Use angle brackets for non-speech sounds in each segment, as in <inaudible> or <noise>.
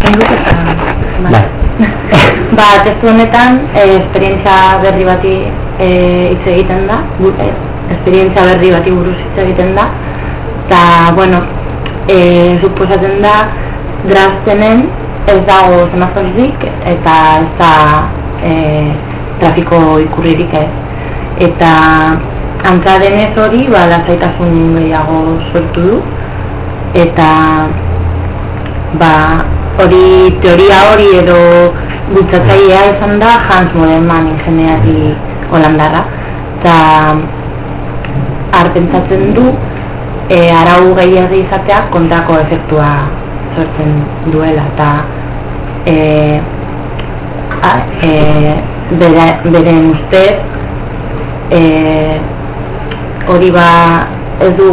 Bai. ba, testu honetan, eh, esperientzia berri bati eh, hitz egiten da, gu- eh, esperientzia berri bati buruz hitz egiten da, eta, bueno, eh, suposatzen da, draztenen ez dago semaforik eta ez da eh, trafiko ikurririk ez. Eta antza denez hori, ba, lasaitasun gehiago sortu du, eta ba, hori teoria hori edo bultzatzailea izan da Hans Modelman ingeniari holandarra. Eta harpentsatzen du e, arau gehiago izateak kontrako efektua sortzen duela. Eta e, a, e, bere, beren ustez e, hori ba ez du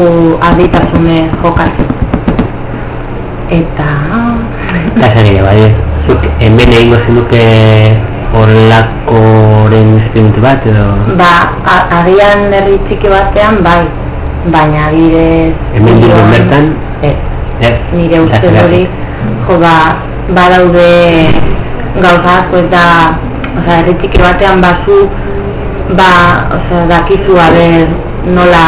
aditasune jokatzen eta Eta esan ere, bai, zuk hemen egingo zenuke horlakoren esperimentu bat, edo... ba, agian herri txiki batean bai baina adibidez Hemen Bilbon- bertan? ez, Ez, nire eta zergatik? hori jo ba, badaude gauza asko ez da osea, herri txiki batean bazu ba, osea, dakizu a ber nola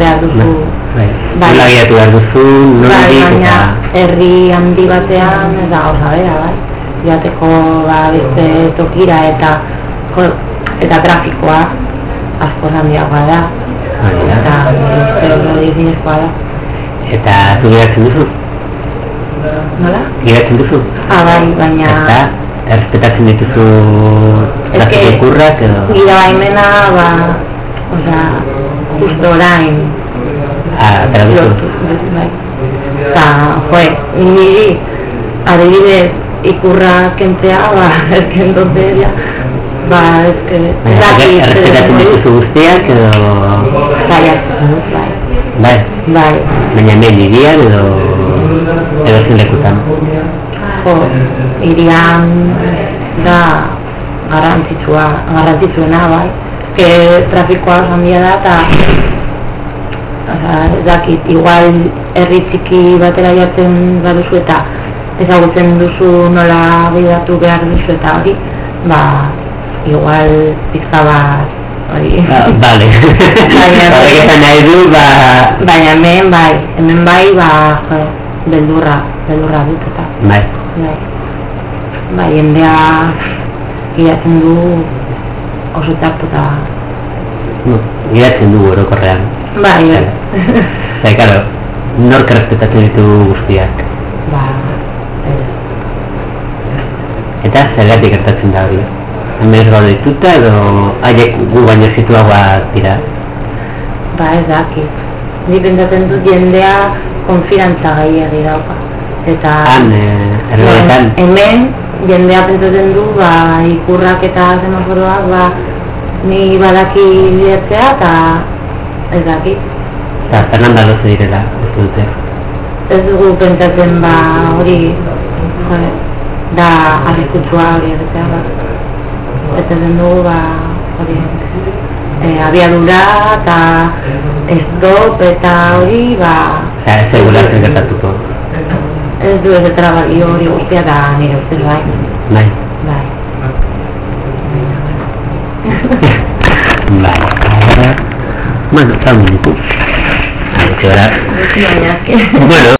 behar duzu Bai, Bai. guiatu behar duzu, bai, nondik baina eta... herri handi batean ez da gauza bera, bai joateko ba, beste tokira eta jo, eta trafikoa asko handiagoa da eta nire uste hori ezinezkoa da Eta zu giratzen duzu? nola? Giratzen duzu? Ah, bai, baina Eta, errespetatzen dituzu trafiko kurrak edo... gira baimena, ba, osea, justo orain Lortu, bai. Eta, joe, niri, adibidez, ikurra kentzea, ba, que entonces ya, ba, ez que, zer dituzu guztiak edo... Dut, bai. Bai, Bai, baina hemen irian edo... edo zin lekutan. jo, irian da garrantzitsua, garrantzitsuena, bai. Que trafikoa oso handia da, eta Ez dakit, igual herri txiki batera jatzen baduzu eta ezagutzen duzu nola bidatu behar duzu eta hori, ba, igual pizka bat, hori. Ah, Vale. Baina- Horrek esan nahi du, ba... Baina hemen bai, hemen bai, ba, jo, beldurra, beldurra dut eta, Bai. bai. Bai, jendea gidatzen du oso txartuta. No, giratzen du orokorrean. Bai, bai. Karo, nork errespetatzen ditu guztiak. ba, ez. Eta zergatik gertatzen da hori. Hemen ez gaude dituta edo haiek gu baino situagoak dira. Ba, ez dakit. Ni pentsatzen dut jendea konfirantza gehiagi dauka. Eta Han, eh, hemen jendea pentsatzen du, ba, ikurrak eta semaforoak, ba, ni badaki bidetzea eta ez. Eta Fernanda loze direla, uste dute. Ez dugu pentsatzen, ba, hori, jo, da arriskutsua hori egitea, ba. Pentsatzen dugu, ba, hori, e, abiadura eta stop eta hori, ba, Osea, ez segula zer gertatuko. ez du ez balio hori guztia da nire ustez bai. Bai. Bai. <laughs> Bai. <laughs> Ahora, bueno, está un minuto. A ver, que ahora... Baina, eske- Bueno,